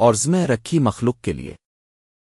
اور زمیں رکھی مخلوق کے لیے۔